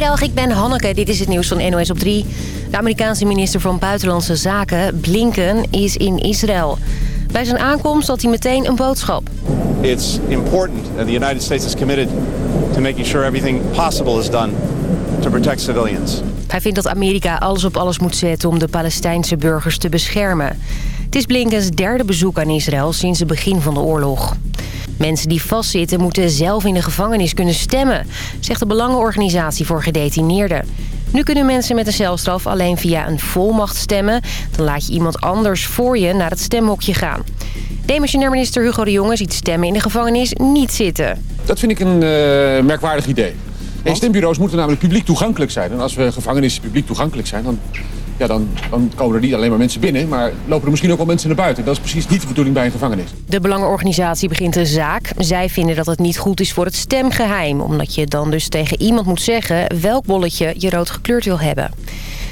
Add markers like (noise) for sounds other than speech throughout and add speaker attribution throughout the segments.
Speaker 1: Goedemiddag, ik ben Hanneke. Dit is het nieuws van NOS op 3. De Amerikaanse minister van Buitenlandse Zaken, Blinken, is in Israël. Bij zijn aankomst had hij meteen een boodschap.
Speaker 2: It's important that the United States is committed to making sure everything possible is done to protect civilians.
Speaker 1: Hij vindt dat Amerika alles op alles moet zetten om de Palestijnse burgers te beschermen. Het is Blinkens derde bezoek aan Israël sinds het begin van de oorlog. Mensen die vastzitten moeten zelf in de gevangenis kunnen stemmen... zegt de Belangenorganisatie voor gedetineerden. Nu kunnen mensen met een celstraf alleen via een volmacht stemmen. Dan laat je iemand anders voor je naar het stemhokje gaan. Demissionair minister Hugo de Jonge ziet stemmen in de gevangenis niet zitten.
Speaker 3: Dat vind ik een uh, merkwaardig idee. Nee, stembureaus moeten namelijk publiek toegankelijk zijn. En als we gevangenissen publiek toegankelijk zijn... dan ja, dan, dan komen er niet alleen maar mensen binnen... maar lopen er misschien ook wel mensen naar buiten. Dat is precies niet de bedoeling bij een gevangenis.
Speaker 1: De Belangenorganisatie begint een zaak. Zij vinden dat het niet goed is voor het stemgeheim... omdat je dan dus tegen iemand moet zeggen... welk bolletje je rood gekleurd wil hebben.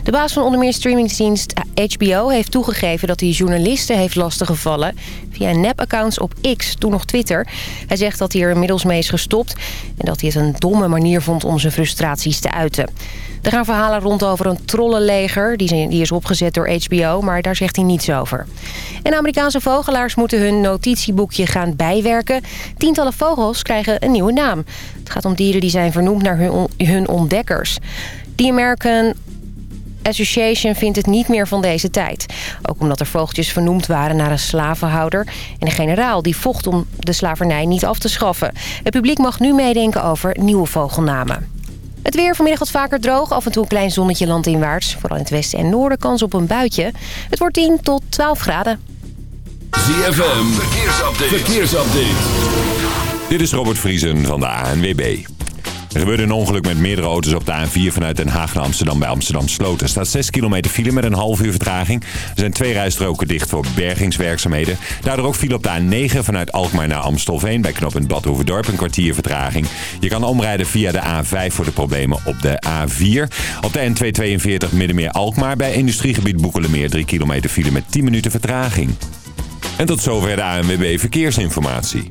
Speaker 1: De baas van onder meer streamingsdienst HBO heeft toegegeven dat hij journalisten heeft lastiggevallen via nepaccounts op X, toen nog Twitter. Hij zegt dat hij er inmiddels mee is gestopt en dat hij het een domme manier vond om zijn frustraties te uiten. Er gaan verhalen rond over een trollenleger. Die is opgezet door HBO, maar daar zegt hij niets over. En Amerikaanse vogelaars moeten hun notitieboekje gaan bijwerken. Tientallen vogels krijgen een nieuwe naam. Het gaat om dieren die zijn vernoemd naar hun, ontdekkers. The American Association vindt het niet meer van deze tijd. Ook omdat er vogeltjes vernoemd waren naar een slavenhouder... en een generaal die vocht om de slavernij niet af te schaffen. Het publiek mag nu meedenken over nieuwe vogelnamen. Het weer vanmiddag wat vaker droog. Af en toe een klein zonnetje landinwaarts. Vooral in het westen en noorden kans op een buitje. Het wordt 10 tot 12 graden.
Speaker 4: ZFM, verkeersupdate. verkeersupdate.
Speaker 5: Dit is Robert Vriesen van de ANWB. Er gebeurde een ongeluk met meerdere auto's op de A4 vanuit Den Haag naar Amsterdam bij Amsterdam Sloten. Er staat 6 kilometer file met een half uur vertraging. Er zijn twee rijstroken dicht voor bergingswerkzaamheden. Daardoor ook file op de A9 vanuit Alkmaar naar Amstelveen bij knooppunt Badhoevedorp een kwartier vertraging. Je kan omrijden via de A5 voor de problemen op de A4. Op de N242 Middenmeer Alkmaar bij industriegebied Boekelemeer 3 kilometer file met 10 minuten vertraging. En tot zover de ANWB Verkeersinformatie.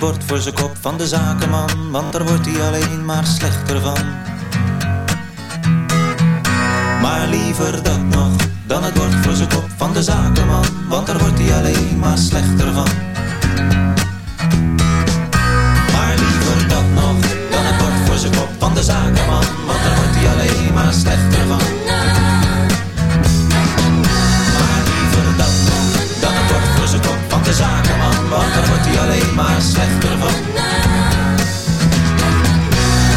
Speaker 6: Het
Speaker 7: bord voor zijn kop van de zakenman, want daar wordt hij alleen maar slechter van. Maar liever dat nog dan het bord voor zijn kop van de zakenman, want daar wordt hij alleen maar slechter van. Maar liever dat nog dan het bord voor zijn kop van de zakenman, want daar wordt hij alleen maar slechter van. Daar wordt hij alleen maar slechter van.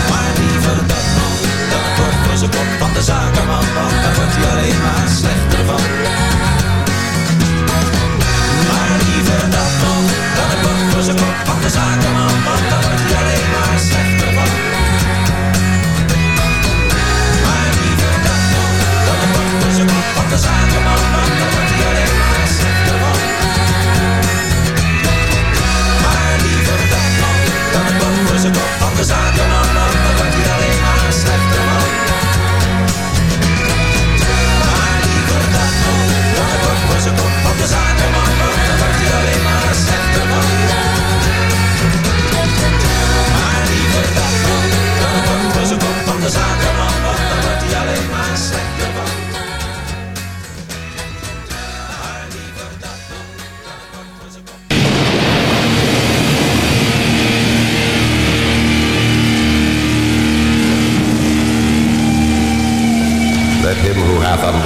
Speaker 7: Maar liever dat nog dan het bord voor zijn kop van de zakenman, want daar wordt hij alleen maar slechter van. Maar liever dat nog dan het bord voor zijn kop van de zakenman, want daar wordt hij alleen maar slechter van.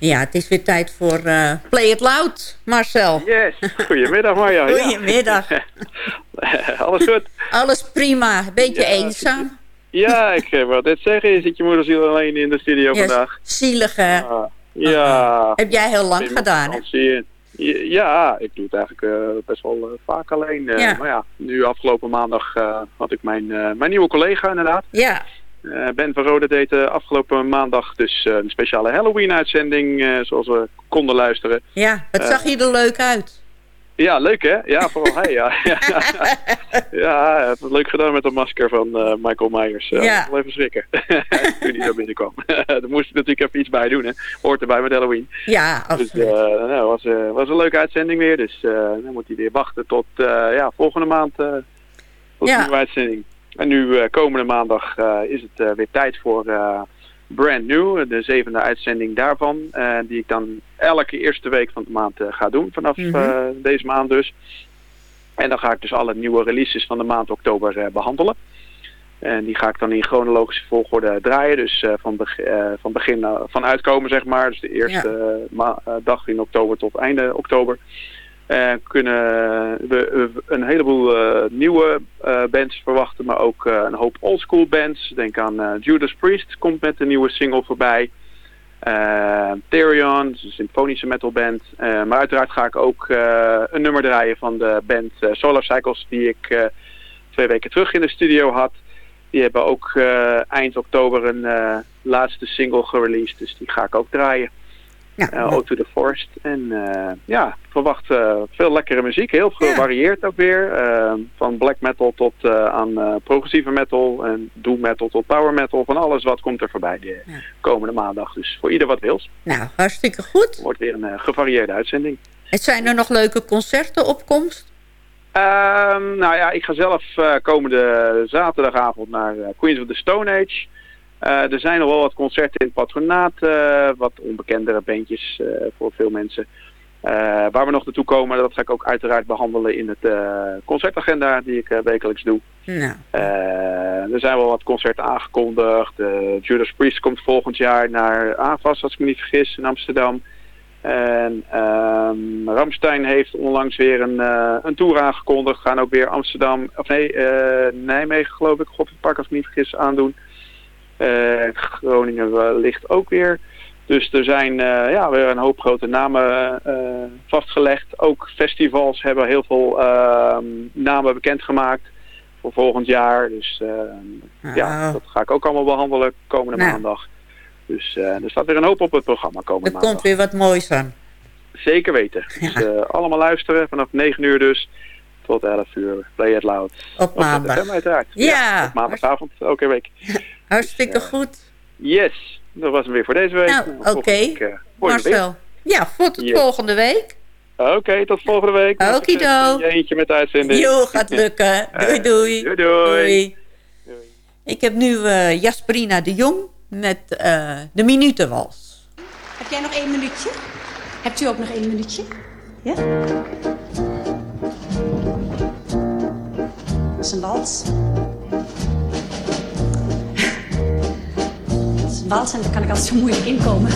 Speaker 8: Ja, het is weer tijd voor eh, Play It Loud, Marcel.
Speaker 9: Yes, goedemiddag Marja. Ja.
Speaker 8: Goedemiddag. (laughs)
Speaker 9: Alles goed?
Speaker 8: Alles prima, beetje eenzaam.
Speaker 9: Ja, ik eh, wou dit zeggen. Je zit je moeder ziel alleen in de studio vandaag.
Speaker 8: Zielig, hè?
Speaker 9: Ah, ja.
Speaker 8: Heb jij heel lang
Speaker 9: Ik
Speaker 8: gedaan, hè?
Speaker 9: Ja, ik doe het eigenlijk eh, best wel vaak alleen.
Speaker 8: Ja.
Speaker 9: Maar ja, nu afgelopen maandag had ik mijn, mijn nieuwe collega inderdaad.
Speaker 8: Ja.
Speaker 9: Eh, ben van Rode deed eh, afgelopen maandag dus eh, een speciale Halloween-uitzending, zoals we konden luisteren.
Speaker 8: Ja, het zag je er leuk uit.
Speaker 9: Ja, leuk hè? Ja, vooral hij. Ja, (laughs) ja leuk gedaan met de masker van Michael Myers. Uh,
Speaker 8: Ja.
Speaker 9: Wel even schrikken (laughs) toen hij zo binnenkwam. (laughs) Daar moest ik natuurlijk even iets bij doen. Hè. Hoort erbij met Halloween.
Speaker 8: Ja,
Speaker 9: Dus eh nou, was, was een leuke uitzending weer. Dus dan moet hij weer wachten tot ja, volgende maand tot
Speaker 8: Ja.
Speaker 9: de nieuwe uitzending. En nu eh, komende maandag eh, is het eh, weer tijd voor Brand New, de zevende uitzending daarvan. die ik dan elke eerste week van de maand ga doen, vanaf
Speaker 10: Mhm.
Speaker 9: deze maand dus. En dan ga ik dus alle nieuwe releases van de maand oktober eh, behandelen. En die ga ik dan in chronologische volgorde draaien. Dus van, beg- van begin eh, van uitkomen, zeg maar. Dus de eerste dag in oktober tot einde oktober. Eh, kunnen we een heleboel eh, nieuwe eh, bands verwachten, maar ook een hoop oldschool bands. Denk aan Judas Priest, komt met een nieuwe single voorbij. Eh Therion, een symfonische metalband. Eh maar uiteraard ga ik ook een nummer draaien van de band Solar Cycles, die ik twee weken terug in de studio had. Die hebben ook eind oktober een laatste single gereleased. Dus die ga ik ook draaien. Ja, uh, to the Forest. En uh, ja, verwacht uh, veel lekkere muziek. Heel gevarieerd ook weer. van black metal tot aan progressieve metal. En doom metal tot power metal. Van alles wat komt er voorbij de komende maandag. Dus voor ieder wat wils.
Speaker 8: Nou, hartstikke goed.
Speaker 9: Wordt weer een gevarieerde uitzending.
Speaker 8: En zijn er nog leuke concerten op komst?
Speaker 9: Ehm, nou ja, ik ga zelf komende zaterdagavond naar Queens of the Stone Age. Uh, er zijn nog wel wat concerten in het patronaat, uh, wat onbekendere bandjes uh, voor veel mensen. waar we nog naartoe komen, dat ga ik ook uiteraard behandelen in het concertagenda die ik wekelijks doe.
Speaker 8: Nou.
Speaker 9: er zijn wel wat concerten aangekondigd. Judas Priest komt volgend jaar naar AFAS, als ik me niet vergis, in Amsterdam. En um, Ramstein heeft onlangs weer een, een tour aangekondigd. Gaan ook weer Amsterdam, of nee, Nijmegen geloof ik, God het pak als ik me niet vergis, aandoen. Uh, Groningen ligt ook weer. Dus er zijn uh, ja, weer een hoop grote namen uh, vastgelegd. Ook festivals hebben heel veel ehm, namen bekendgemaakt voor volgend jaar. Dus ah. ja, dat ga ik ook allemaal behandelen komende nou. maandag. Dus er staat weer een hoop op het programma komende
Speaker 8: er maandag. Er komt weer wat moois aan.
Speaker 9: Zeker weten. Dus allemaal luisteren vanaf 9 uur dus tot 11 uur. Play it loud.
Speaker 8: Op maandag.
Speaker 9: Op uiteraard.
Speaker 8: Ja. ja.
Speaker 9: Op maandagavond, elke week.
Speaker 8: Hartstikke dus, goed.
Speaker 9: Yes, dat was hem weer voor deze week.
Speaker 8: Nou, oké. Okay. Uh, Marcel. Ja, voor tot volgende week.
Speaker 9: Oké, okay, tot volgende week.
Speaker 8: Okido.
Speaker 9: Eentje met uitzending.
Speaker 8: Jo, gaat (laughs) lukken. doei, doei.
Speaker 9: doei, doei.
Speaker 8: doei. Ik heb nu uh, Jasperina de Jong met uh, de minutenwals.
Speaker 11: Heb jij nog één minuutje? Hebt u ook nog één minuutje? Ja? Dat is een wals. wals en daar kan ik altijd zo moeilijk inkomen.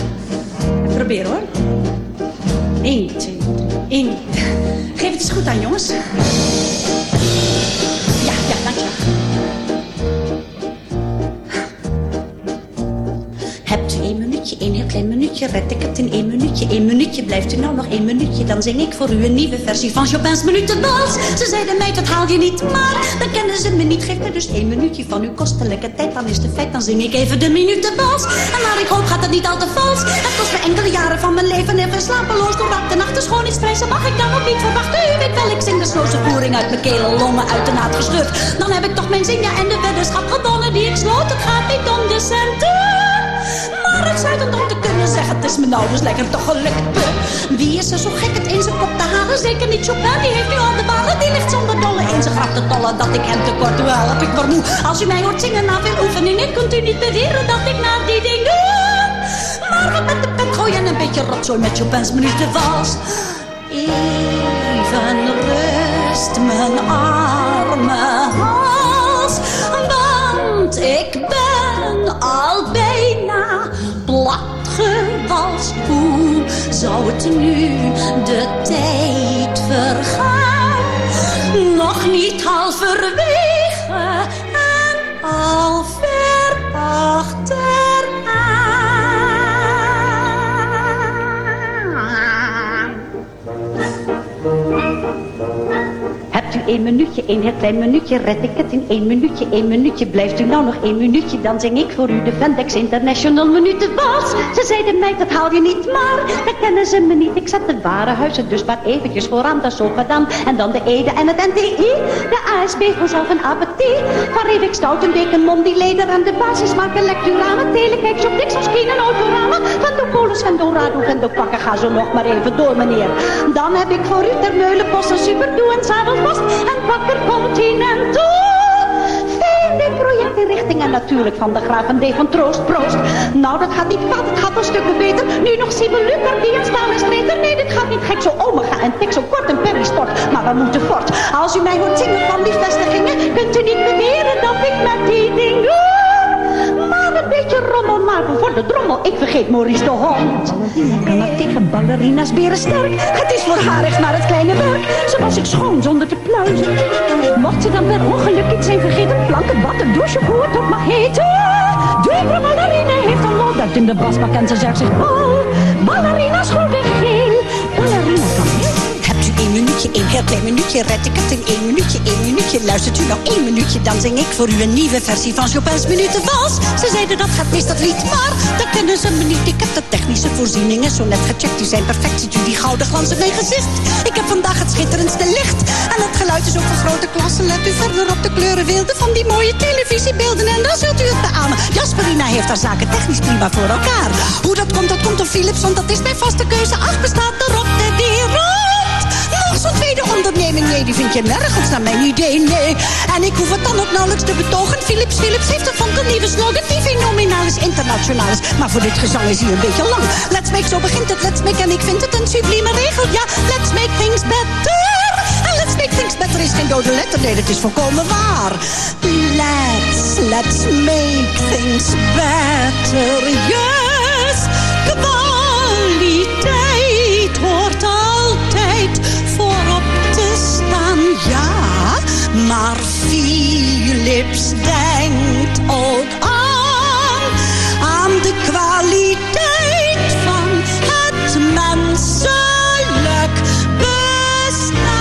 Speaker 11: Probeer hoor. 1, 2, 1. Geef het eens goed aan, jongens. Ja, ja, dankjewel. Minuutje, heel klein minuutje, red ik het in één minuutje. Één minuutje, blijft u nou nog één minuutje, dan zing ik voor u een nieuwe versie van Chopin's Minutenwals. Ze zeiden mij, dat haal je niet, maar dan kennen ze me niet. Geef me dus één minuutje van uw kostelijke tijd, dan is de feit, dan zing ik even de Minutenwals. En maar ik hoop gaat het niet al te vals. Het kost me enkele jaren van mijn leven even slapeloos door wat de nacht de schoonheidsprijzen mag ik dan ook niet verwachten. U weet wel, ik zing de sloze voering uit mijn keel, longen uit de naad gescheurd. Dan heb ik toch mijn zin, ja, en de weddenschap gewonnen die ik sloot. Het gaat niet om de centen zuidend om te kunnen zeggen, het is me nou dus lekker toch gelukt. Wie is er zo gek het in zijn kop te halen? Zeker niet Chopin, die heeft nu al de ballen. Die ligt zonder dolle in zijn graf te tollen dat ik hem tekort wel heb ik moe. Als u mij hoort zingen na veel oefeningen, kunt u niet beweren dat ik naar die dingen. Maar met de pen gooien en een beetje rotzooi met Chopin's minuten vals. Even rust mijn arme hals, want ik ben al platgewalst. Hoe zou het nu de tijd vergaan? Nog niet halverwege en al ver één minuutje, één heel klein minuutje, red ik het in één minuutje, één minuutje. Blijft u nou nog één minuutje, dan zing ik voor u de Vendex International Minutenwals. Ze zeiden mij, dat haal je niet, maar dat kennen ze me niet. Ik zet de warenhuizen dus maar eventjes vooraan, dat is zo gedaan. En dan de Ede en het NTI, de ASB vanzelf een appetit. Van Redek Stout, een deken Mondi, leder en de basismarken, lecturamen, telekijk, shop, Dixons, en autoramen. Van de Polis, van Dorado, van de pakken, ga zo nog maar even door, meneer. Dan heb ik voor u ter Meulenpost een superdoe en s'avonds en wakker continental. Vele projecten richting en natuurlijk van de graven D van Troost, Proost. Nou, dat gaat niet fout, het gaat een stukje beter. Nu nog Sibeluker, die een staal is streter. Nee, dit gaat niet gek, zo omega en tik, zo kort en perisport. Maar we moeten fort. Als u mij hoort zingen van die vestigingen, kunt u niet beweren dat ik met die dingen... Maar een beetje rommel maken voor de drommel. Ik vergeet Maurice de Hond. Ballerina kan ballerina's beren sterk. Het is voor haar echt maar het kleine werk. Was ik schoon zonder te pluizen. Mocht ze dan per ongeluk iets zijn vergeten, planken, water, douche, hoe het ook mag heten. De ballerina heeft een lot uit in de basbak en ze zegt zich, oh, ballerina's geel. Ballerina kan minuutje, heel klein minuutje. Red ik het in één minuutje, één minuutje. Luistert u nog één minuutje, dan zing ik voor u een nieuwe versie van Chopin's Minutenwals. Ze zeiden dat gaat mis, dat lied, maar dat kennen ze me niet. Ik heb de technische voorzieningen zo net gecheckt. Die zijn perfect, ziet u die gouden glans op mijn gezicht. Ik heb vandaag het schitterendste licht. En het geluid is ook van grote klasse. Let u verder op de kleurenbeelden van die mooie televisiebeelden. En dan zult u het beamen. Jasperina heeft haar zaken technisch prima voor elkaar. Hoe dat komt, dat komt door Philips, want dat is mijn vaste keuze. Ach, bestaat erop nee, die vind je nergens naar mijn idee, nee. En ik hoef het dan ook nauwelijks te betogen. Philips, Philips heeft een van de nieuwe slogan fenomenaal is, internationaal is. Maar voor dit gezang is hij een beetje lang. Let's make, zo begint het, let's make. En ik vind het een sublieme regel, ja. Let's make things better. En let's make things better is geen dode letter, nee, dat is volkomen waar. Let's, let's make things better, yes. Maar Philips denkt ook aan, aan de kwaliteit van het menselijk bestaan.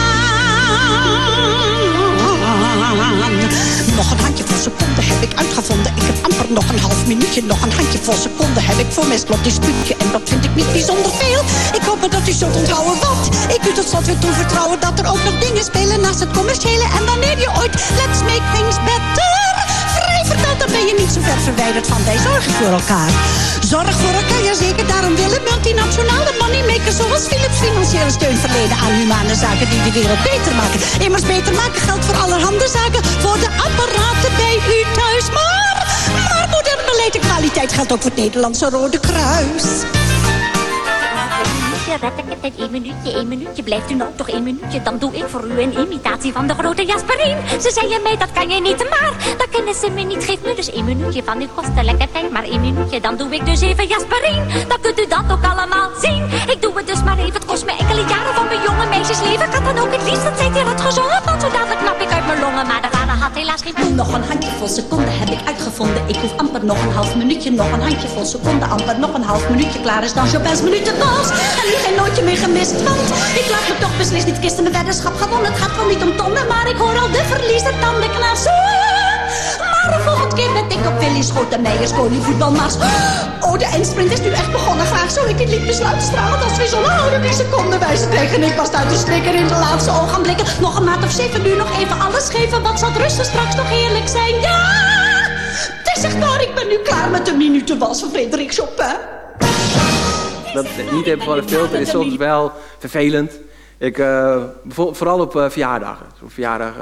Speaker 11: Nog een handjevol seconden heb ik uitgevonden. Ik heb amper nog een half minuutje. Nog een handjevol seconden heb ik voor mijn slotdispuutje. En dat vind ik niet bijzonder veel. Ik hoop dat u zult onthouden wat. Ik u tot slot weer toe vertrouwen dat er ook nog dingen spelen naast het commerciële. En wanneer je ooit Let's Make Things Better dan ben je niet zo ver verwijderd van wij zorgen voor elkaar. Zorg voor elkaar, ja zeker. Daarom willen multinationale moneymakers zoals Philips financiële steun verlenen aan humane zaken die de wereld beter maken. Immers beter maken geldt voor allerhande zaken. Voor de apparaten bij u thuis. Maar, maar modern beleid en kwaliteit geldt ook voor het Nederlandse Rode Kruis.
Speaker 10: In één minuutje, één minuutje. Blijft u nog toch één minuutje, dan doe ik voor u een imitatie van de grote Jasperien. Ze zeiden mij, dat kan je niet, maar dat kennen ze me niet. Geef me dus één minuutje van uw kostelijke tijd, maar één minuutje, dan doe ik dus even Jasperien. Dan kunt u dat ook allemaal zien. Ik doe het dus maar even, het kost me enkele jaren van mijn jonge meisjesleven. Ik had dan ook het liefst dat zij hier had gezongen, want zo dadelijk knap ik uit mijn longen. Maar vader helaas geen.
Speaker 11: Nog een handjevol seconden heb ik uitgevonden. Ik hoef amper nog een half minuutje, nog een handjevol seconden. Amper nog een half minuutje, klaar is dan Chopin's minutenwals. En nu geen nootje meer gemist, want ik laat me toch beslist niet kisten. Mijn weddenschap gewonnen, het gaat wel niet om tonnen. Maar ik hoor al de verliezer tanden knarsen. Maar keer ben ik op Willy Schoot en Meijers koning voetbalmars. (gasps) Oh, de eindsprint is nu echt begonnen. Graag zou ik dit lied besluiten stralen als we zo'n houden die seconden tegen. Ik was uit de snikker in de laatste ogenblikken. Nog een maand of zeven, nu nog even alles geven. Wat zal het rusten straks nog heerlijk zijn? Ja! Het is echt waar, ik ben nu klaar met de minutenwals van Frederik Chopin.
Speaker 12: Dat niet hebben van een filter is soms wel vervelend. Ik, eh, voor- vooral op eh, verjaardagen. Verjaardag,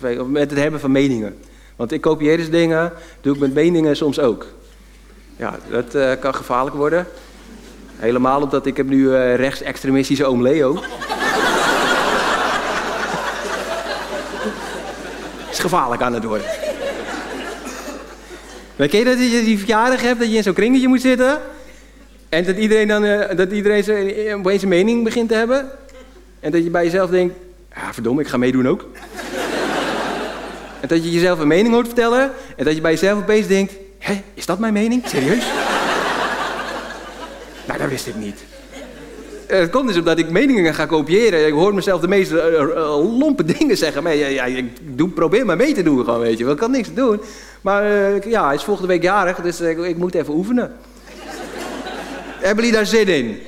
Speaker 12: eh, met het hebben van meningen. Want ik kopieer dus dingen, doe ik met meningen soms ook. Ja, dat eh, kan gevaarlijk worden. Helemaal omdat ik heb nu eh rechtsextremistische oom Leo. (laughs) is gevaarlijk aan het worden. Ken je dat je die verjaardag hebt, dat je in zo'n kringetje moet zitten? En dat iedereen dan eh, dat iedereen opeens een mening begint te hebben? En dat je bij jezelf denkt, ja verdomme, ik ga meedoen ook. En dat je jezelf een mening hoort vertellen en dat je bij jezelf opeens denkt, hé, is dat mijn mening? Serieus? (laughs) nou, dat wist ik niet. Eh, Het komt dus omdat ik meningen ga kopiëren. Ik hoor mezelf de meest eh, eh, lompe (laughs) dingen zeggen. Maar ja, ik doe, probeer maar mee te doen gewoon, weet je. Ik kan niks doen. Maar ja, hij is volgende week jarig, dus ik, ik moet even oefenen. (laughs) Hebben jullie daar zin in?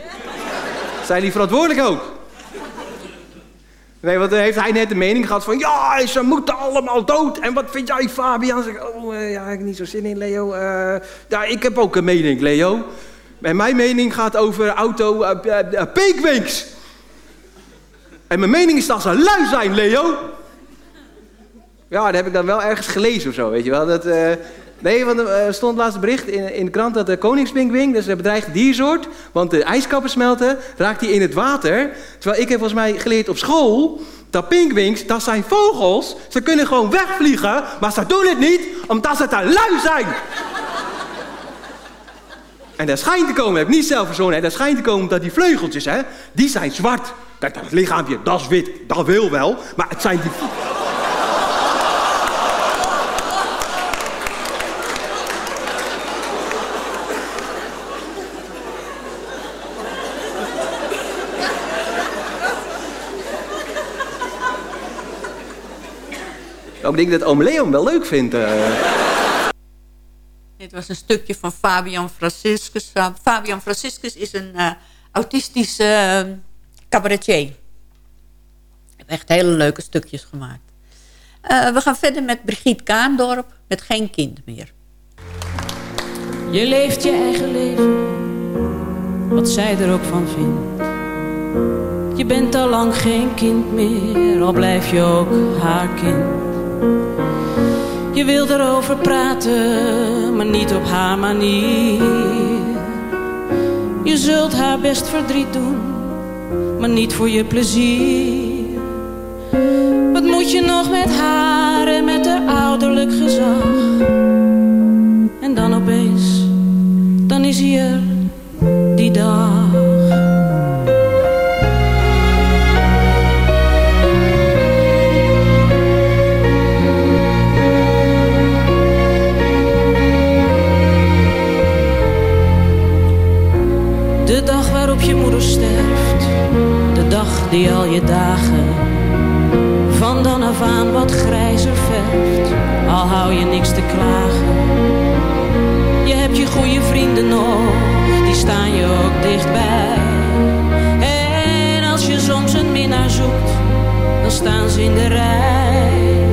Speaker 12: Zijn jullie verantwoordelijk ook? Nee, want dan heeft hij net de mening gehad van... Ja, ze moeten allemaal dood. En wat vind jij, Fabian? Zeg oh, eh, ja, ik heb niet zo zin in, Leo. Ja, ik heb ook een mening, Leo. En mijn mening gaat over auto uh, uh, uh. En mijn mening is dat ze lui zijn, Leo. Ja, dat heb ik dan wel ergens gelezen of zo, weet je wel. Dat, nee, want er eh, stond laatst bericht in, in de krant dat de koningspinguïn, dat is een bedreigde diersoort, want de ijskappen smelten, raakt die in het water. Terwijl ik heb volgens mij geleerd op school dat pinguïns, dat zijn vogels. Ze kunnen gewoon wegvliegen, maar ze doen het niet omdat ze te lui zijn. En dat schijnt te komen, heb ik niet zelf verzonnen, hè, dat schijnt te komen omdat die vleugeltjes, hè, die zijn zwart. Kijk, dat lichaampje, dat is wit, dat wil wel, maar het zijn die... ik denk dat oom wel leuk vindt. eh.
Speaker 8: Dit was een stukje van Fabian Franciscus. Uh, Fabian Franciscus is een uh, autistische uh, cabaretier. Hij heeft echt hele leuke stukjes gemaakt. Uh, we gaan verder met Brigitte Kaandorp met Geen Kind meer.
Speaker 13: Je leeft je eigen leven, wat zij er ook van vindt. Je bent al lang geen kind meer, al blijf je ook haar kind. Je wil erover praten, maar niet op haar manier. Je zult haar best verdriet doen, maar niet voor je plezier. Wat moet je nog met haar en met haar ouderlijk gezag? En dan opeens, dan is hier die dag. Je niks te klagen. Je hebt je goede vrienden nog, die staan je ook dichtbij. En als je soms een minnaar zoekt, dan staan ze in de rij.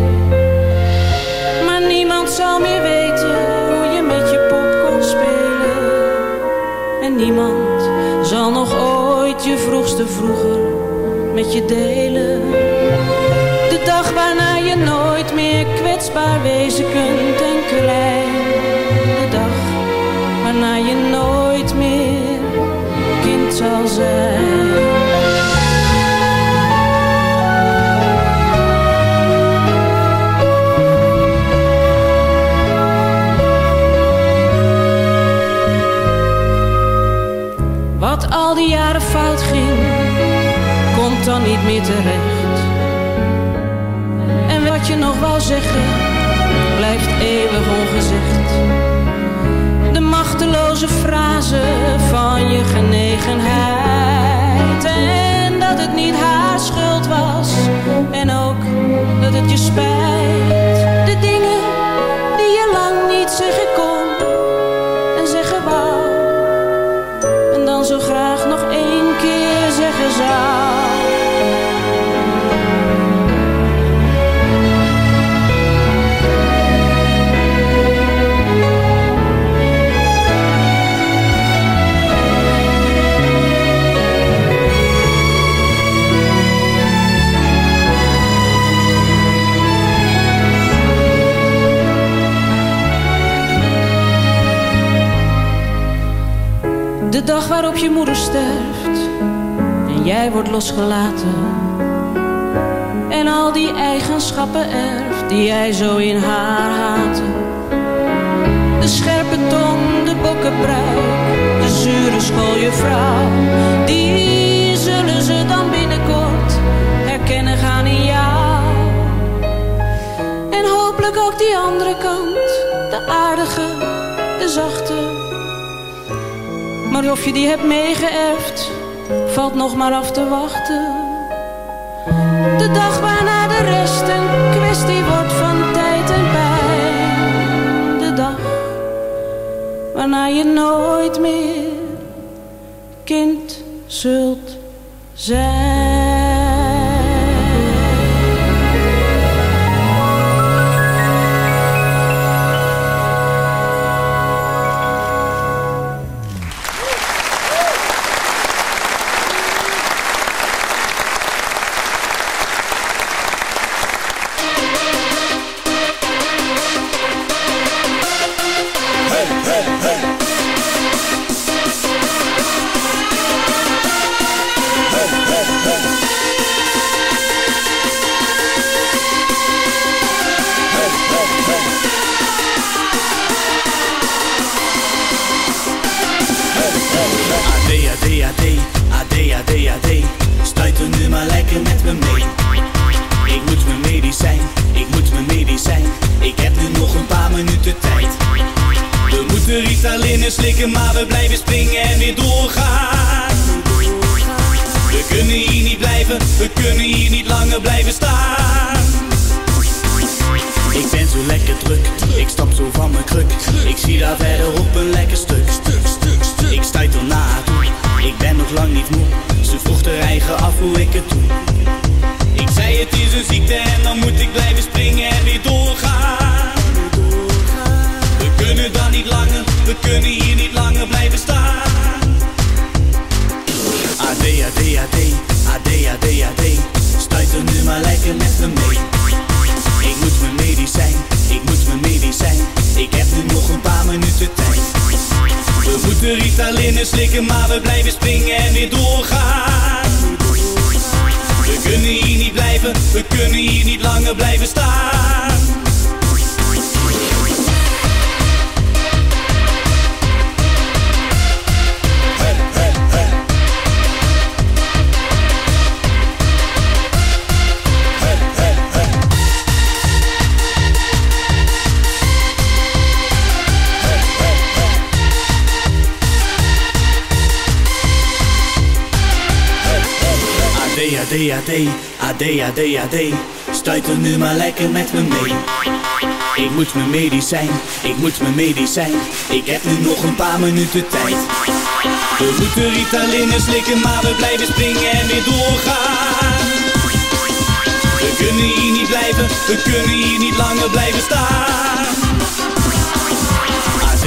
Speaker 13: Maar niemand zal meer weten hoe je met je pop kon spelen. En niemand zal nog ooit je vroegste vroeger met je delen. De dag waarna je nooit meer kwetsbaar wezen kunt en klein. De dag waarna je nooit meer kind zal zijn. Wat al die jaren fout ging, komt dan niet meer terecht. Zeggen, blijft eeuwig ongezegd. De machteloze frase van je genegenheid. Je moeder sterft en jij wordt losgelaten. En al die eigenschappen erft die jij zo in haar haatte. De scherpe tong, de bokkenbruik, de zure schooljuffrouw. Die zullen ze dan binnenkort herkennen gaan in jou. En hopelijk ook die andere kant, de aardige, de zachte. Maar of je die hebt meegeërfd, valt nog maar af te wachten. De dag waarna de rest een kwestie wordt van tijd en pijn. De dag waarna je nooit meer
Speaker 14: AD, AD, AD. Stuit er nu maar lekker met me mee. Ik moet mijn medicijn, ik moet mijn medicijn. Ik heb nu nog een paar minuten tijd. We moeten Ritalin slikken, maar we blijven springen en weer doorgaan. We kunnen hier niet blijven, we kunnen hier niet langer blijven staan.
Speaker 15: AD,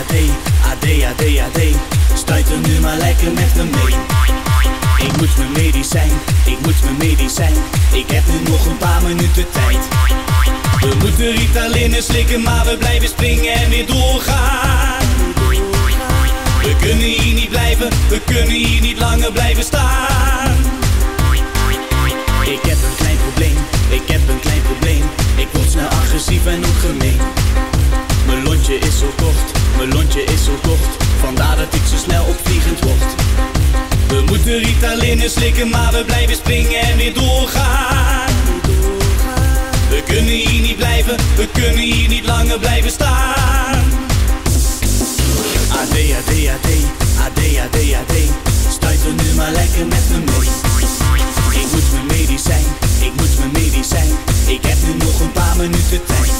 Speaker 15: AD, AD, AD. Stuit er nu maar lekker met me mee. Ik moet mijn medicijn, ik moet mijn medicijn. Ik heb nu nog een paar minuten tijd. We moeten Ritalin slikken, maar we blijven springen en weer doorgaan. We kunnen hier niet blijven, we kunnen hier niet langer blijven staan. Ik heb een klein probleem, ik heb een klein probleem. Ik word snel agressief en ook gemeen. Mijn lontje is zo kort, mijn lontje is zo kort. Vandaar dat ik zo snel opvliegend word. We moeten Ritalin slikken, maar we blijven springen en weer doorgaan. We kunnen hier niet blijven, we kunnen hier niet langer blijven staan. AD, AD, AD, AD, AD, AD. Stuit er nu maar lekker met me mee. Ik moet mijn medicijn, ik moet mijn medicijn. Ik heb nu nog een paar minuten tijd.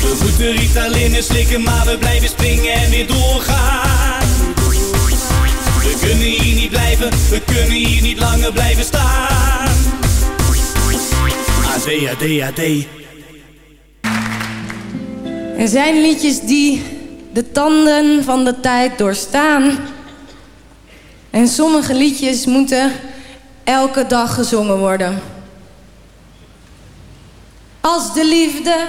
Speaker 15: We moeten Ritalin slikken, maar we blijven springen en weer doorgaan. We kunnen hier niet blijven, we kunnen hier niet langer blijven staan. AD.
Speaker 14: Er zijn liedjes die de tanden van de tijd doorstaan. En sommige liedjes moeten elke dag gezongen worden. Als de liefde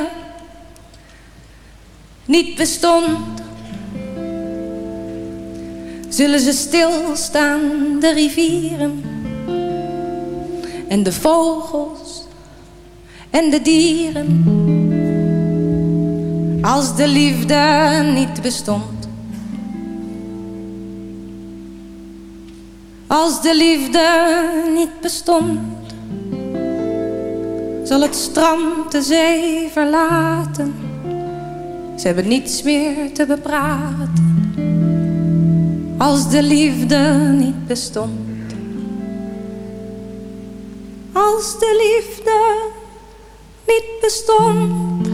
Speaker 14: niet bestond, zullen ze stilstaan, de rivieren en de vogels en de dieren. Als de liefde niet bestond. Als de liefde niet bestond, zal het strand de zee verlaten. Ze hebben niets meer te bepraten. Als de liefde niet bestond. Als de liefde niet bestond,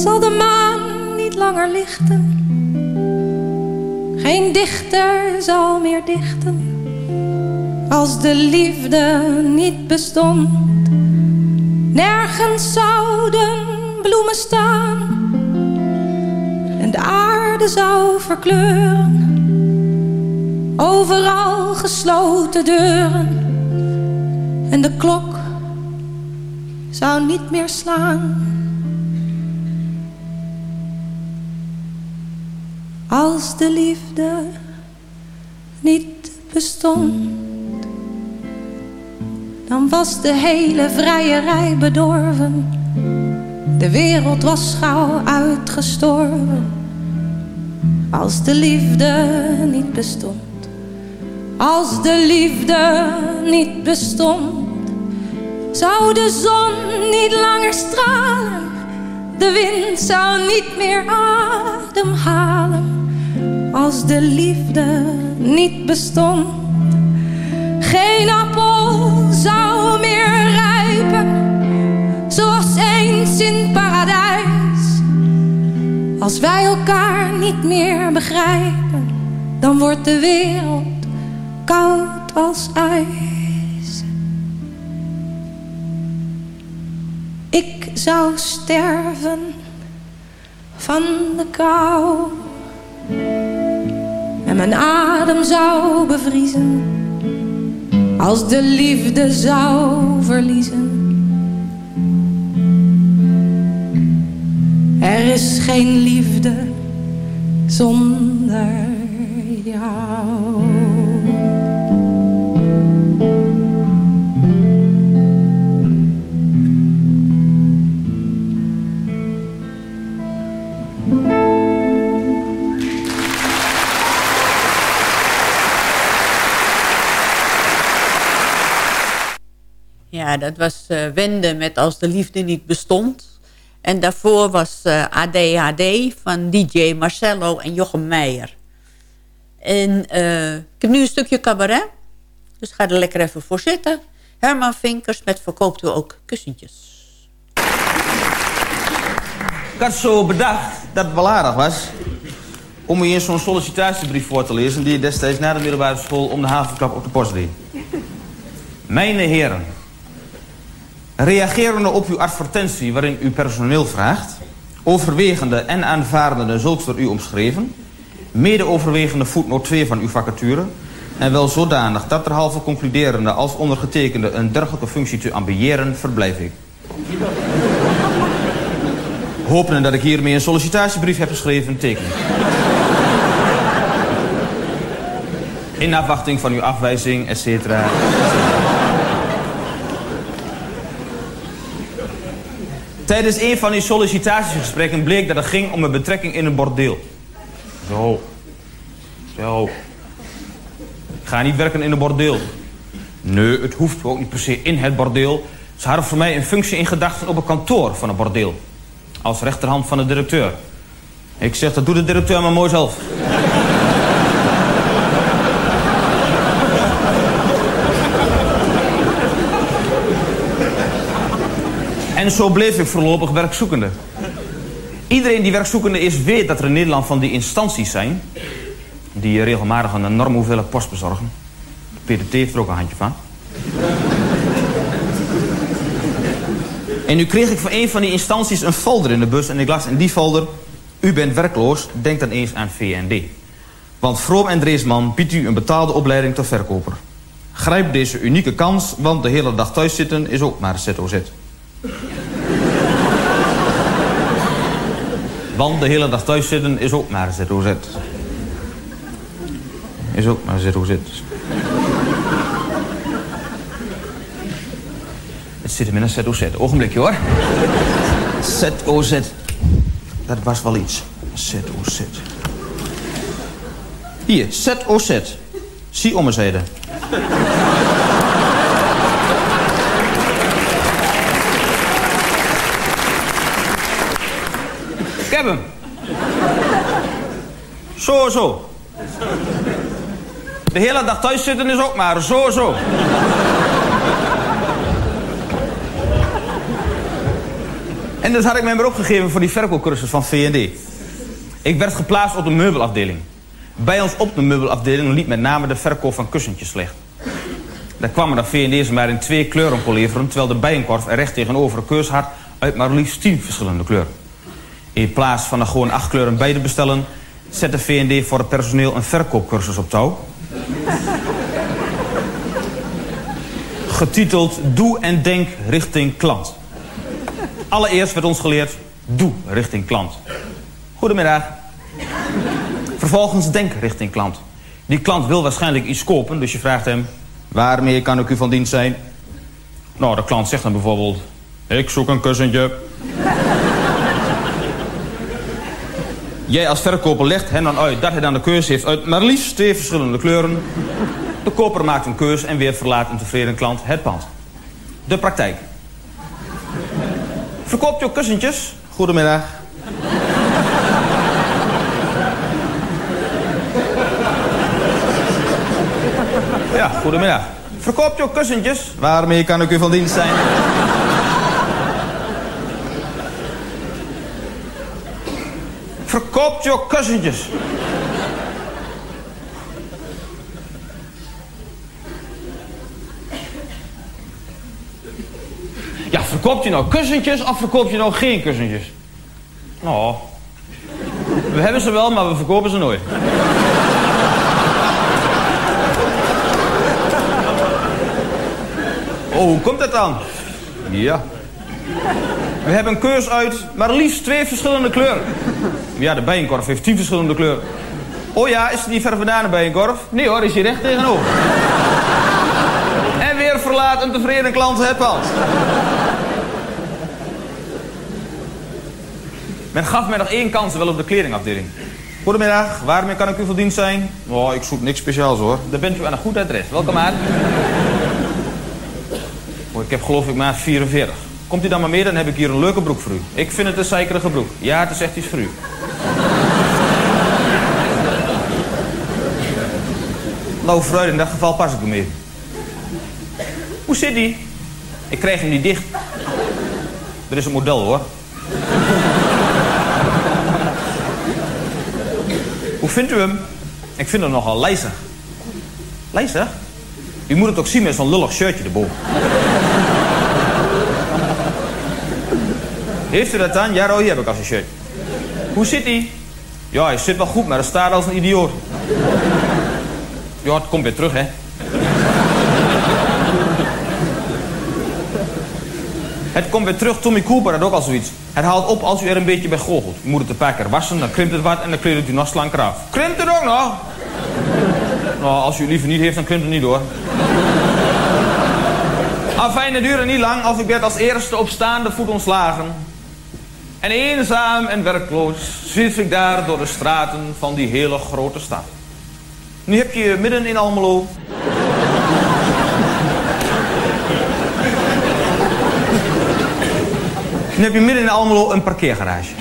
Speaker 14: zal de maan niet langer lichten. Geen dichter zal meer dichten. Als de liefde niet bestond, nergens zouden bloemen staan. En de aarde zou verkleuren, overal gesloten deuren. En de klok zou niet meer slaan. Als de liefde niet bestond, dan was de hele vrijerij bedorven. De wereld was gauw uitgestorven. Als de liefde niet bestond, als de liefde niet bestond zou de zon niet langer stralen, de wind zou niet meer ademhalen. Als de liefde niet bestond, geen appel zou meer rijpen, zoals eens
Speaker 16: in paradijs. Als wij elkaar niet meer begrijpen, dan wordt de wereld koud als ijs. Ik zou sterven van de kou. En mijn adem zou bevriezen als de liefde zou verliezen. Er is geen liefde zonder
Speaker 8: Dat was uh, Wende met Als de Liefde niet bestond. En daarvoor was uh, ADHD van DJ Marcello en Jochem Meijer. En uh, ik heb nu een stukje cabaret. Dus ga er lekker even voor zitten. Herman Vinkers met Verkoopt u ook kussentjes.
Speaker 15: Ik had zo bedacht dat het wel aardig was... om eens zo'n sollicitatiebrief voor te lezen... die je destijds na de middelbare school om de havenklap op de post deed. Mijn heren, Reagerende op uw advertentie waarin u personeel vraagt... overwegende en aanvaardende zulks door u omschreven... mede overwegende voetnoot 2 van uw vacature... en wel zodanig dat er halve concluderende als ondergetekende... een dergelijke functie te ambiëren, verblijf ik. Hopende dat ik hiermee een sollicitatiebrief heb geschreven, teken. In afwachting van uw afwijzing, et cetera. Tijdens een van die sollicitatiegesprekken bleek dat het ging om een betrekking in een bordeel. Zo. Zo. Ik ga niet werken in een bordeel. Nee, het hoeft ook niet per se in het bordeel. Ze hadden voor mij een functie in gedachten op een kantoor van een bordeel. Als rechterhand van de directeur. Ik zeg, dat doet de directeur maar mooi zelf. En zo bleef ik voorlopig werkzoekende. Iedereen die werkzoekende is, weet dat er in Nederland van die instanties zijn... die regelmatig een enorme hoeveelheid post bezorgen. PDT heeft er ook een handje van. En nu kreeg ik van een van die instanties een folder in de bus... en ik las in die folder... U bent werkloos, denk dan eens aan VND. Want Vroom en Dreesman biedt u een betaalde opleiding tot verkoper. Grijp deze unieke kans, want de hele dag thuis zitten is ook maar ZOZ. (laughs) Want de hele dag thuis zitten is ook maar ZOZ. Is ook maar ZOZ. Het zit hem in een ZOZ. Ogenblikje hoor. ZOZ. Dat was wel iets. ZOZ. Hier, ZOZ. Zie om eens. Heb hem. Zo, zo. De hele dag thuis zitten is ook maar zo, zo. En dat had ik mij maar opgegeven voor die verkoopcursus van VND. Ik werd geplaatst op de meubelafdeling. Bij ons op de meubelafdeling liep met name de verkoop van kussentjes slecht. Daar kwamen de VND's maar in twee kleuren kon leveren... terwijl de bijenkorf er recht tegenover een keus had uit maar liefst tien verschillende kleuren. In plaats van er gewoon acht kleuren bij te bestellen... zet de VND voor het personeel een verkoopcursus op touw. (laughs) Getiteld Doe en Denk richting klant. Allereerst werd ons geleerd Doe richting klant. Goedemiddag. Vervolgens Denk richting klant. Die klant wil waarschijnlijk iets kopen, dus je vraagt hem... Waarmee kan ik u van dienst zijn? Nou, de klant zegt dan bijvoorbeeld... Ik zoek een kussentje. Jij als verkoper legt hen dan uit dat hij dan de keuze heeft uit maar liefst twee verschillende kleuren. De koper maakt een keuze en weer verlaat een tevreden klant het pand. De praktijk. Verkoopt ook kussentjes? Goedemiddag. Ja, goedemiddag. Verkoopt ook kussentjes? Waarmee kan ik u van dienst zijn? Verkoopt je kussentjes. Ja, verkoopt je nou kussentjes of verkoopt je nou geen kussentjes? Nou, we hebben ze wel, maar we verkopen ze nooit. Oh, hoe komt dat dan? Ja. We hebben een keurs uit maar liefst twee verschillende kleuren. Ja, de bijenkorf heeft tien verschillende kleuren. Oh ja, is het niet ver vandaan een bijenkorf? Nee hoor, is hier recht tegenover. en weer verlaat een tevreden klant het pand. Men gaf mij nog één kans wel op de kledingafdeling. Goedemiddag, waarmee kan ik u van dienst zijn? Oh, ik zoek niks speciaals hoor. Dan bent u aan een goed adres. Welkom maat. Oh, ik heb geloof ik maat 44. Komt u dan maar mee, dan heb ik hier een leuke broek voor u. Ik vind het een zeikerige broek. Ja, het is echt iets voor u. nou, fruit, in dat geval pas ik hem mee. Hoe zit die? Ik krijg hem niet dicht. Er is een model hoor. Hoe vindt u hem? Ik vind hem nogal lijzig. Lijzig? U moet het ook zien met zo'n lullig shirtje erboven. Heeft u dat dan? Ja, Roy, heb ik als een shirt. Hoe zit hij? Ja, hij zit wel goed, maar hij staat als een idioot. Ja, het komt weer terug, hè. Het komt weer terug, Tommy Cooper had ook al zoiets. Het haalt op als u er een beetje bij goochelt. Moet het een paar keer wassen, dan krimpt het wat en dan kleedt u nog slanker af. Krimpt het ook nog? Nou, als u het liever niet heeft, dan krimpt het niet hoor. Afijn, het duurde niet lang of ik werd als eerste op staande voet ontslagen. En eenzaam en werkloos zwierf ik daar door de straten van die hele grote stad. Nu heb je midden in Almelo... Nu heb je midden in Almelo een parkeergarage.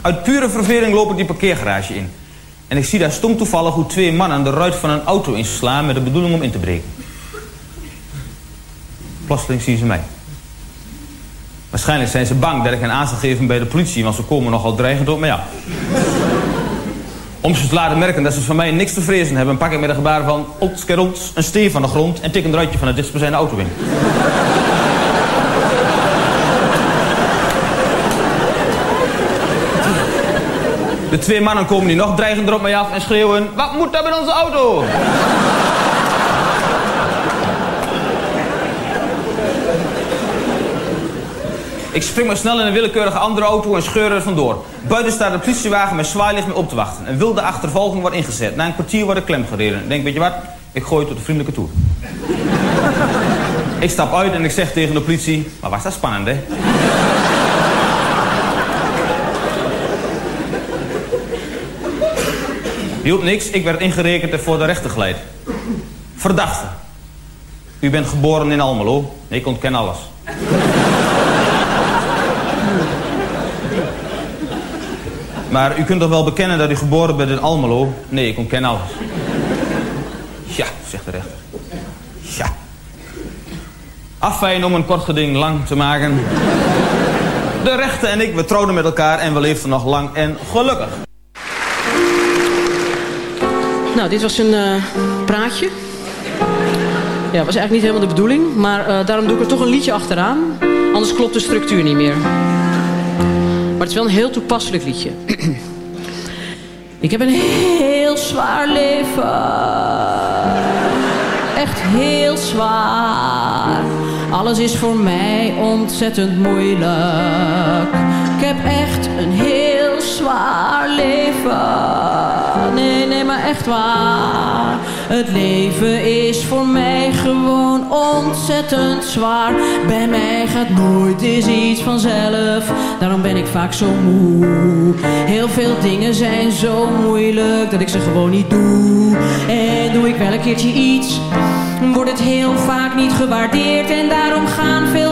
Speaker 15: Uit pure verveling loop ik die parkeergarage in. En ik zie daar stom toevallig hoe twee mannen de ruit van een auto inslaan... met de bedoeling om in te breken. Plotseling zien ze mij. Waarschijnlijk zijn ze bang dat ik hen aan zal geven bij de politie... want ze komen nogal dreigend op mij af. Om ze te laten merken dat ze van mij niks te vrezen hebben... pak ik met een gebaar van otskerons een steef van de grond... en tik een ruitje van het dichtstbijzijnde auto in. De twee mannen komen nu nog dreigender op mij af en schreeuwen... Wat moet dat met onze auto? Ik spring maar snel in een willekeurige andere auto en scheur er vandoor. Buiten staat een politiewagen met zwaailicht me op te wachten. Een wilde achtervolging wordt ingezet. Na een kwartier wordt ik klem gereden. Denk, weet je wat? Ik gooi tot de vriendelijke toer. ik stap uit en ik zeg tegen de politie... Maar was dat spannend, hè? Hield niks, ik werd ingerekend en voor de rechter geleid. Verdachte. U bent geboren in Almelo. Ik ontken alles. Maar u kunt toch wel bekennen dat u geboren bent in Almelo? Nee, ik ontken alles. Ja, zegt de rechter. Ja. Afijn om een kort geding lang te maken. De rechter en ik, we trouwden met elkaar en we leefden nog lang en gelukkig.
Speaker 13: Nou, dit was een uh, praatje. Ja, was eigenlijk niet helemaal de bedoeling. Maar uh, daarom doe ik er toch een liedje achteraan. Anders klopt de structuur niet meer. Maar het is wel een heel toepasselijk liedje. (clears throat) ik heb een heel zwaar leven. Echt heel zwaar. Alles is voor mij ontzettend moeilijk. Ik heb echt een heel zwaar leven. Nee, nee, maar echt waar. Het leven is voor mij gewoon ontzettend zwaar. Bij mij gaat nooit eens iets vanzelf. Daarom ben ik vaak zo moe. Heel veel dingen zijn zo moeilijk dat ik ze gewoon niet doe. En doe ik wel een keertje iets, wordt het heel vaak niet gewaardeerd. En daarom gaan veel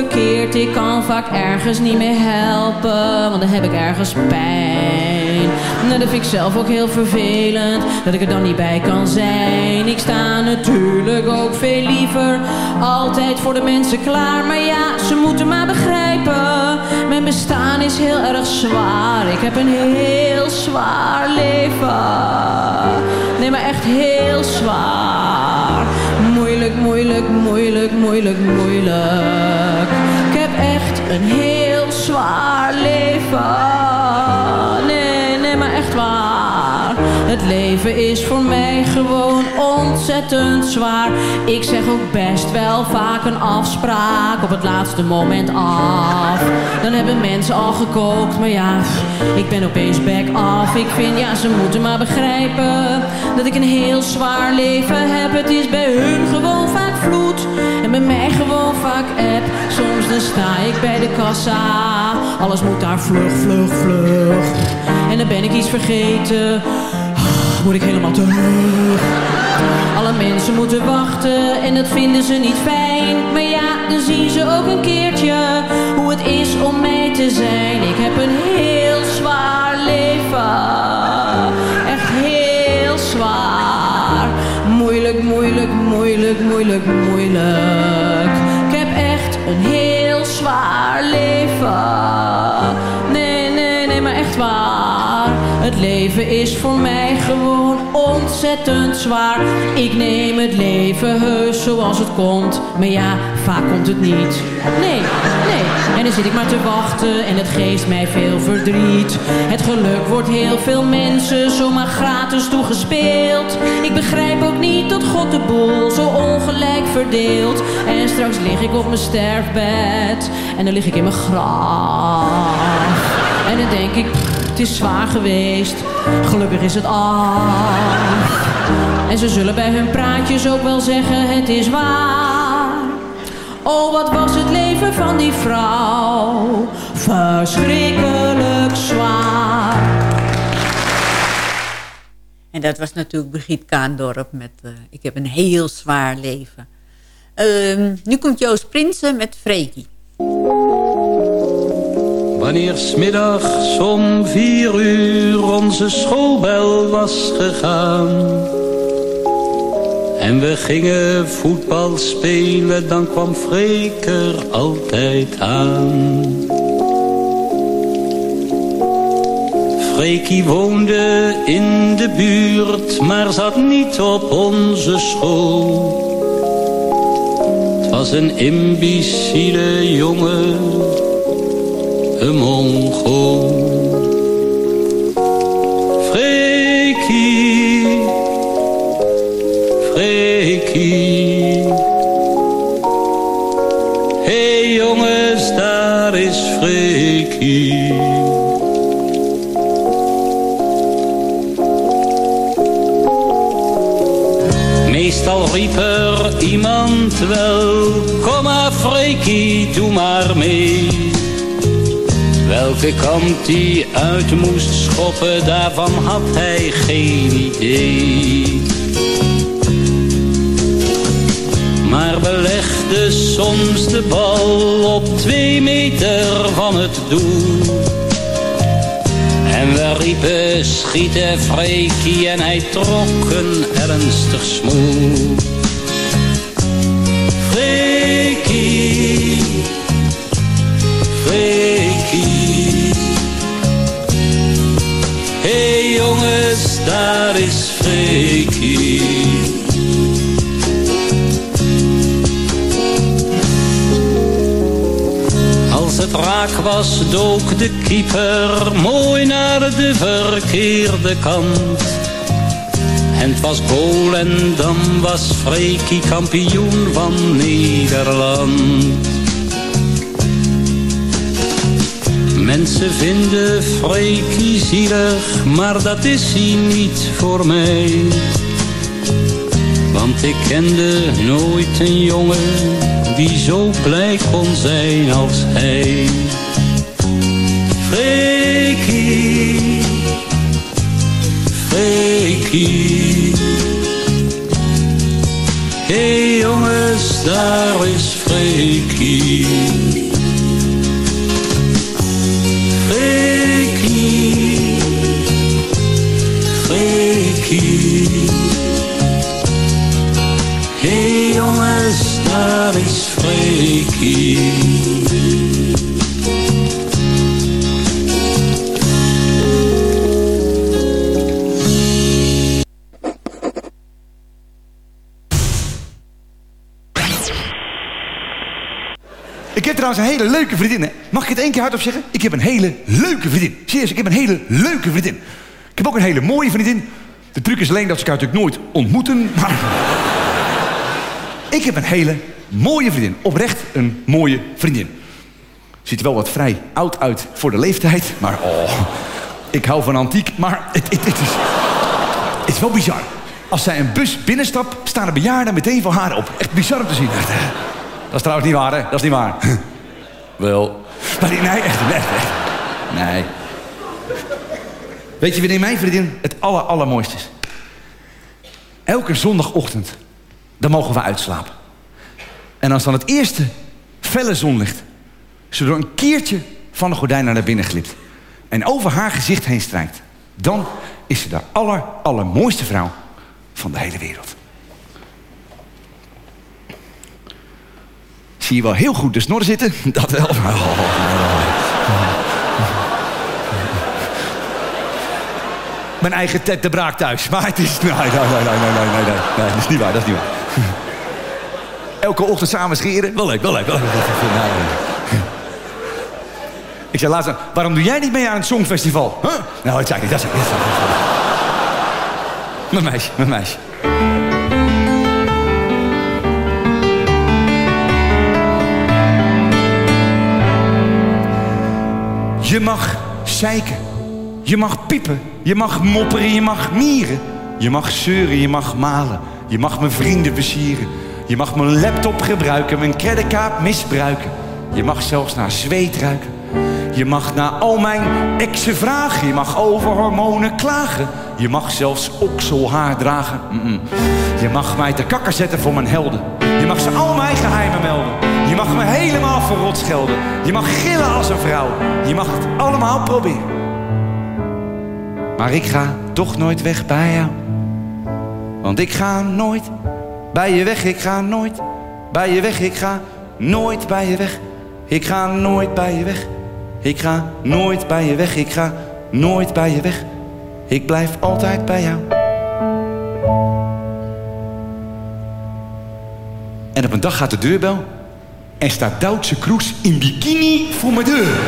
Speaker 13: verkeerd. Ik kan vaak ergens niet meer helpen, want dan heb ik ergens pijn. Nou, dat vind ik zelf ook heel vervelend, dat ik er dan niet bij kan zijn. Ik sta natuurlijk ook veel liever altijd voor de mensen klaar. Maar ja, ze moeten maar begrijpen, mijn bestaan is heel erg zwaar. Ik heb een heel zwaar leven. Nee, maar echt heel zwaar. Moeilijk, moeilijk, moeilijk, moeilijk, moeilijk. Ik heb echt een heel zwaar leven. Het leven is voor mij gewoon ontzettend zwaar. Ik zeg ook best wel vaak een afspraak op het laatste moment af. Dan hebben mensen al gekookt, maar ja, ik ben opeens back af. Ik vind, ja, ze moeten maar begrijpen dat ik een heel zwaar leven heb. Het is bij hun gewoon vaak vloed en bij mij gewoon vaak app. Soms dan sta ik bij de kassa, alles moet daar vlug, vlug, vlug. En dan ben ik iets vergeten, moet ik helemaal terug. Alle mensen moeten wachten en dat vinden ze niet fijn. Maar ja, dan zien ze ook een keertje hoe het is om mij te zijn. Ik heb een heel zwaar leven. Echt heel zwaar. Moeilijk, moeilijk, moeilijk, moeilijk, moeilijk. Ik heb echt een heel zwaar leven. Nee, nee, nee, maar echt waar. Het leven is voor mij gewoon ontzettend zwaar. Ik neem het leven heus zoals het komt. Maar ja, vaak komt het niet. Nee, nee. En dan zit ik maar te wachten en het geeft mij veel verdriet. Het geluk wordt heel veel mensen zomaar gratis toegespeeld. Ik begrijp ook niet dat God de boel zo ongelijk verdeelt. En straks lig ik op mijn sterfbed en dan lig ik in mijn graf. En dan denk ik, het is zwaar geweest. Gelukkig is het af. En ze zullen bij hun praatjes ook wel zeggen, het is waar. Oh, wat was het leven van die vrouw. Verschrikkelijk zwaar.
Speaker 8: En dat was natuurlijk Brigitte Kaandorp met eh, Ik heb een heel zwaar leven. Ehm, nu komt Joost Prinsen met Freekie.
Speaker 17: Wanneer smiddags om vier uur onze schoolbel was gegaan. En we gingen voetbal spelen, dan kwam Freek er altijd aan. Freekie woonde in de buurt, maar zat niet op onze school. Het was een imbeciele jongen een Mongool. Freekie, Freekie. Hey jongens, daar is Freekie. Meestal riep er iemand wel, kom maar Freekie, doe maar. Welke kant hij uit moest schoppen, daarvan had hij geen idee. Maar we legden soms de bal op twee meter van het doel. En we riepen schieten Freekie en hij trok een ernstig smoel. Was, dook de keeper mooi naar de verkeerde kant. En het was goal en dan was Freekie kampioen van Nederland. Mensen vinden Freekie zielig, maar dat is hij niet voor mij. Want ik kende nooit een jongen die zo blij kon zijn als hij. Hé hey jongens, daar is Freekie.
Speaker 18: Trouwens een hele leuke vriendin. hè. Mag ik het één keer hardop zeggen? Ik heb een hele leuke vriendin. Serieus, ik heb een hele leuke vriendin. Ik heb ook een hele mooie vriendin. De truc is alleen dat ze elkaar natuurlijk nooit ontmoeten. Maar... ik heb een hele mooie vriendin. Oprecht een mooie vriendin. Ziet er wel wat vrij oud uit voor de leeftijd. Maar oh, ik hou van antiek. Maar het, het, het is, het is wel bizar. Als zij een bus binnenstapt, staan de bejaarden meteen voor haar op. Echt bizar om te zien. Dat is trouwens niet waar, hè? Dat is niet waar. (laughs) Wel. Maar die- nee, (laughs) echt, echt. Nee. Weet je wanneer mijn vriendin het aller, allermooiste is? Elke zondagochtend, dan mogen we uitslapen. En als dan het eerste felle zonlicht... ze door een kiertje van de gordijnen naar binnen glipt... en over haar gezicht heen strijkt... dan is ze de aller, allermooiste vrouw van de hele wereld. zie je wel heel goed de snor zitten. (laughs) Dat wel. Oh, mijn eigen Ted de Braak thuis. Maar het is... (laughs) Nee, nee, nee, nee, nee, nee, nee. Dat is niet waar, dat is niet waar. Elke ochtend samen scheren. Wel leuk, wel leuk, wel leuk. Ik zei laatst, waarom doe jij niet mee aan het Songfestival? Huh? Nou, dat zei ik niet, dat zei ik niet. Mijn meisje, mijn meisje. Je mag zeiken. Je mag piepen. Je mag mopperen. Je mag mieren. Je mag zeuren. Je mag malen. Je mag mijn vrienden versieren. Je mag mijn laptop gebruiken. Mijn creditcard misbruiken. Je mag zelfs naar zweet ruiken. Je mag naar al mijn exen vragen. Je mag over hormonen klagen. Je mag zelfs okselhaar dragen. Je mag mij te kakker zetten voor mijn helden. Je mag ze al mijn geheimen melden. Mag me helemaal verrot schelden. Je mag gillen als een vrouw. Je mag het allemaal proberen. Maar ik ga toch nooit weg bij jou. Want ik ga nooit bij je weg. Ik ga nooit bij je weg. Ik ga nooit bij je weg. Ik ga nooit bij je weg. Ik ga nooit bij je weg. Ik ga nooit bij je weg. Ik blijf altijd bij jou. En op een dag gaat de deurbel en staat Duitse Kroes in bikini voor mijn deur.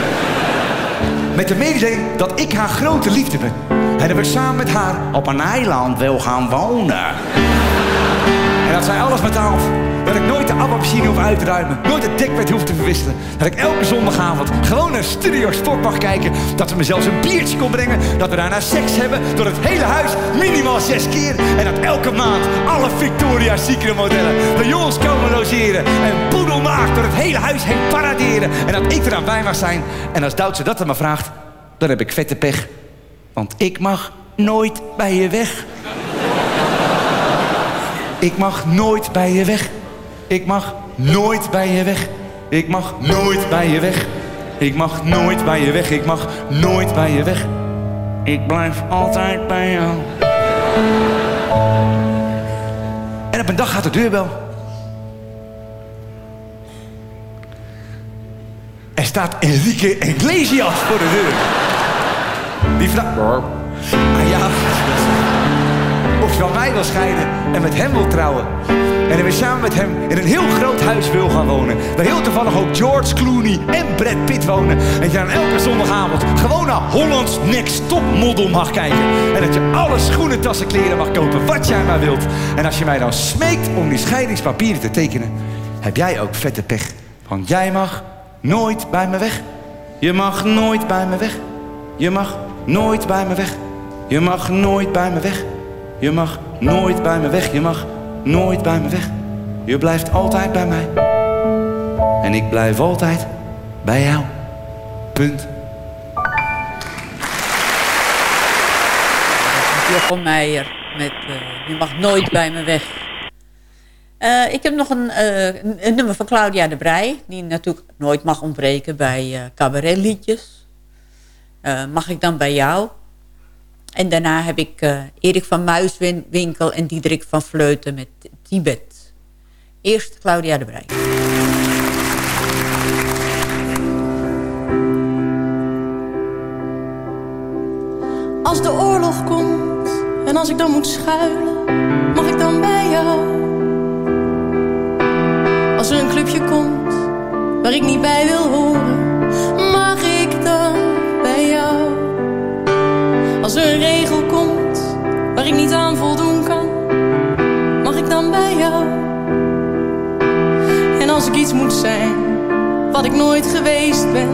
Speaker 18: Met de mededeling dat ik haar grote liefde ben. En dat ik samen met haar op een eiland wil gaan wonen. En dat zij alles betaalt. Dat ik nooit de afwasmachine hoef uit te ruimen. Nooit het dekbed hoef te verwisselen. Dat ik elke zondagavond gewoon naar Studio Sport mag kijken. Dat ze me zelfs een biertje kon brengen. Dat we daarna seks hebben door het hele huis minimaal zes keer. En dat elke maand alle Victoria's Secret modellen bij ons komen logeren. En poedelmaak door het hele huis heen paraderen. En dat ik eraan bij mag zijn. En als Duitse dat aan me vraagt, dan heb ik vette pech. Want ik mag nooit bij je weg. Ik mag nooit bij je weg. Ik mag nooit bij je weg. Ik mag nooit bij je weg. Ik mag nooit bij je weg. Ik mag nooit bij je weg. Ik blijf altijd bij jou. En op een dag gaat de deurbel. Er staat Enrique Iglesias voor de deur. Die vraagt... Ah ja, of ze van mij wil scheiden en met hem wil trouwen. En we samen met hem in een heel groot huis wil gaan wonen. Waar heel toevallig ook George Clooney en Brad Pitt wonen. En dat je dan elke zondagavond gewoon naar Hollands Next Top Model mag kijken. En dat je alle schoenen, tassen, kleren mag kopen wat jij maar wilt. En als je mij dan smeekt om die scheidingspapieren te tekenen, heb jij ook vette pech. Want jij mag nooit bij me weg. Je mag nooit bij me weg. Je mag nooit bij me weg. Je mag nooit bij me weg. Je mag nooit bij me weg. Je mag nooit bij me weg. Je blijft altijd bij mij. En ik blijf altijd bij jou. Punt.
Speaker 8: Jochem Meijer met eh, Je mag nooit bij me weg. Eh, ik heb nog een, eh, een, nummer van Claudia de Brij... die natuurlijk nooit mag ontbreken bij cabaretliedjes. Mag ik dan bij jou? En daarna heb ik Erik van Muiswinkel en Diederik van Vleuten met Tibet. Eerst Claudia de Brij.
Speaker 16: Als de oorlog komt en als ik dan moet schuilen, mag ik dan bij jou? Als er een clubje komt waar ik niet bij wil horen, mag ik dan bij jou? Als er een regel komt waar ik niet aan voel. wat ik nooit geweest ben.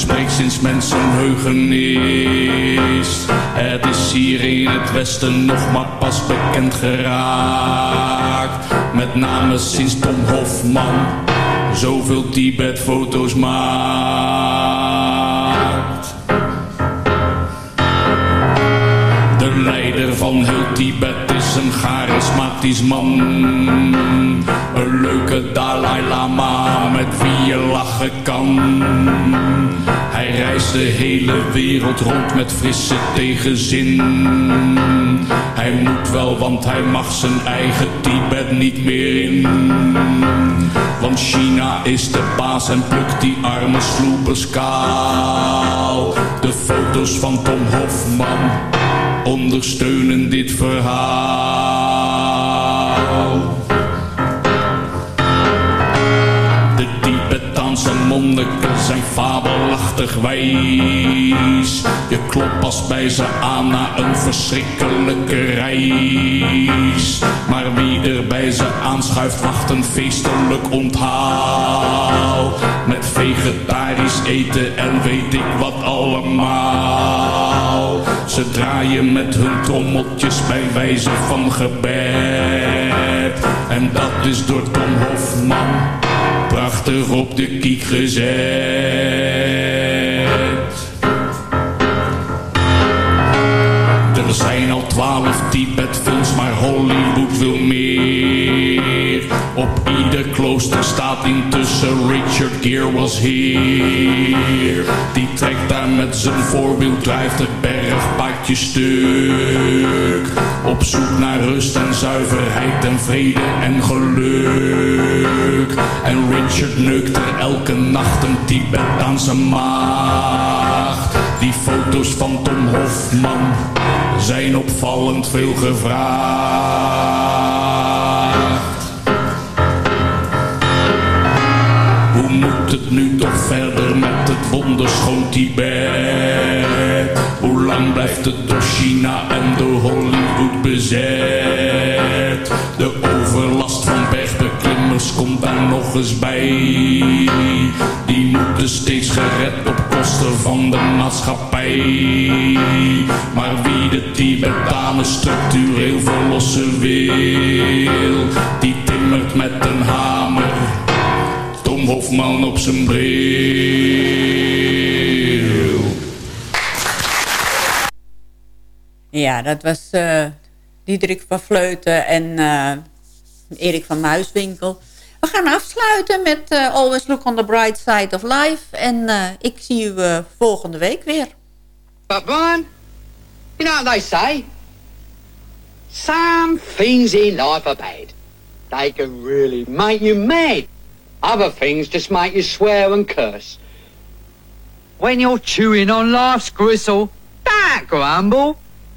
Speaker 16: spreekt sinds mensenheugen is. Het
Speaker 19: is hier in het westen nog maar pas bekend geraakt. Met name sinds Tom Hofman zoveel Tibet-foto's maakt. Leider van heel Tibet is een charismatisch man. Een leuke Dalai Lama met wie je lachen kan. Hij reist de hele wereld rond met frisse tegenzin. Hij moet wel, want hij mag zijn eigen Tibet niet meer in. Want China is de baas en plukt die arme sloepers kaal. De foto's van Tom Hofman ondersteunen dit verhaal. De Tibetaanse monniken zijn fabelachtig wijs. Je klopt pas bij ze aan na een verschrikkelijke reis. Maar wie er bij ze aanschuift wacht een feestelijk onthaal. Met vegetarisch eten en weet ik wat allemaal. Ze draaien met hun trommeltjes bij wijze van gebed. En dat is door Tom Hofman prachtig op de kiek gezet. Er zijn al twaalf Tibet-films, maar Hollywood wil meer. Op ieder klooster staat intussen Richard Gere was hier. Die trekt daar met zijn voorbeeld, drijft het bergpadje stuk. Op zoek naar rust en zuiverheid en vrede en geluk. En Richard neukt er elke nacht een Tibetaanse maagd. Die foto's van Tom Hofman zijn opvallend veel gevraagd. Hoe moet het nu toch verder met het wonderschoon Tibet? Hoe lang blijft het door China en door Hollywood bezet? De overlast van bergbeklimmers komt daar nog eens bij. Die moeten steeds gered op kosten van de maatschappij. Maar wie de Tibetanen structureel verlossen wil, die timmert met een hamer. Tom Hofman op zijn bril.
Speaker 8: Ja, dat was eh Diederik van Vleuten en eh, Erik van Muiswinkel. We gaan afsluiten met eh, Always Look on the Bright Side of Life. En ik zie u volgende week weer.
Speaker 20: But Brian, you know what they say? Some things in life are bad. They can really make you mad. Other things just make you swear and curse. When you're chewing on life's gristle, don't grumble,